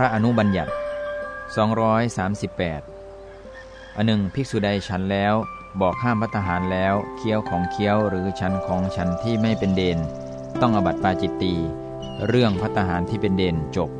ระอนุบัญญัติ 238อันหนึ่งภิกษุใดฉันแล้ว บอกห้ามพัตหารแล้วเคี้ยวของเคี้ยวหรือฉันของฉันที่ไม่เป็นเดน ต้องอบัติปาจิตตีเรื่องพัตหารที่เป็นเดนจบ